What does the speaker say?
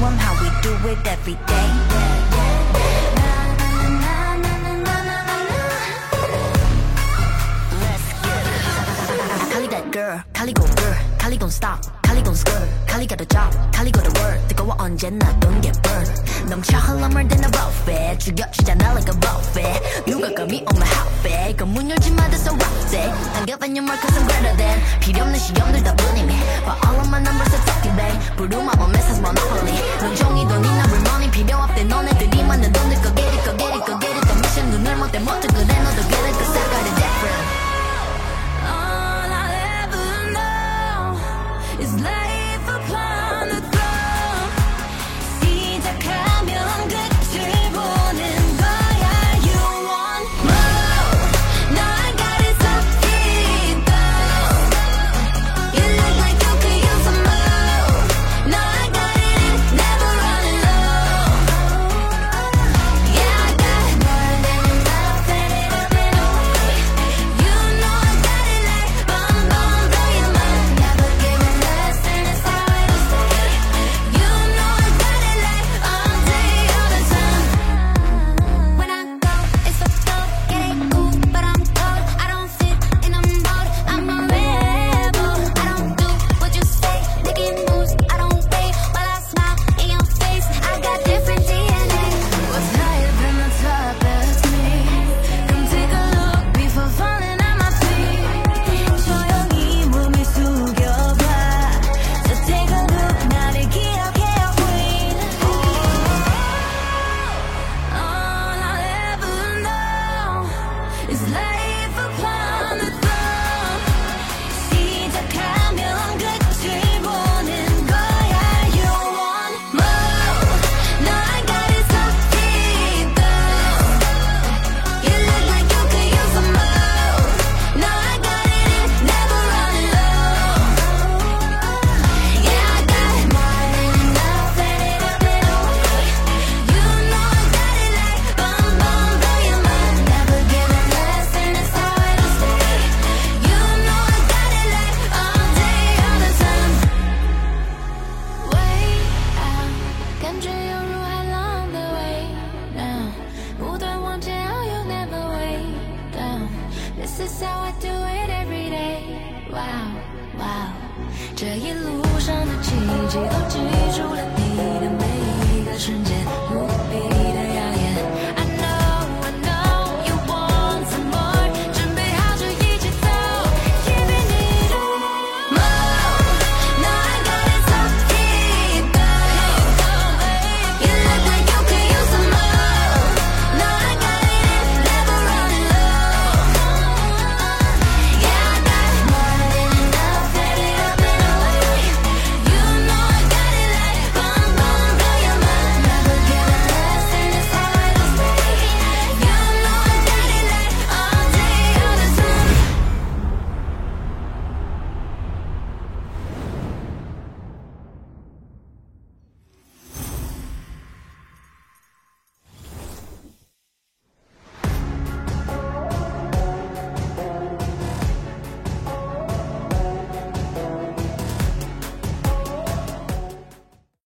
show 'em how we do it every day. Kali that girl, Kali go girl, Kali gon' stop, Kali gon' skirt, Kali got a job, Kali got a word. 뜨거워 언제나 don't get burned. 넘쳐 흘러물 than a buffet, 죽여주잖아 like a buffet. 누가 감히 on my hotbed, 그문 열지 마 that's a rock day. I'm giving you more cause I'm better than. 필요 없는 시험들 다 뿐이미. But all of my numbers are talking back. 부루마법 message monopoly. 넌 돈이 나 real money 필요 없대 너네들이 만든 돈들 go get it go get it go get it. 더 미션 눈을 못대 못해 그래 너도 get it This is how I do it every day。Wow wow，这一路上的奇迹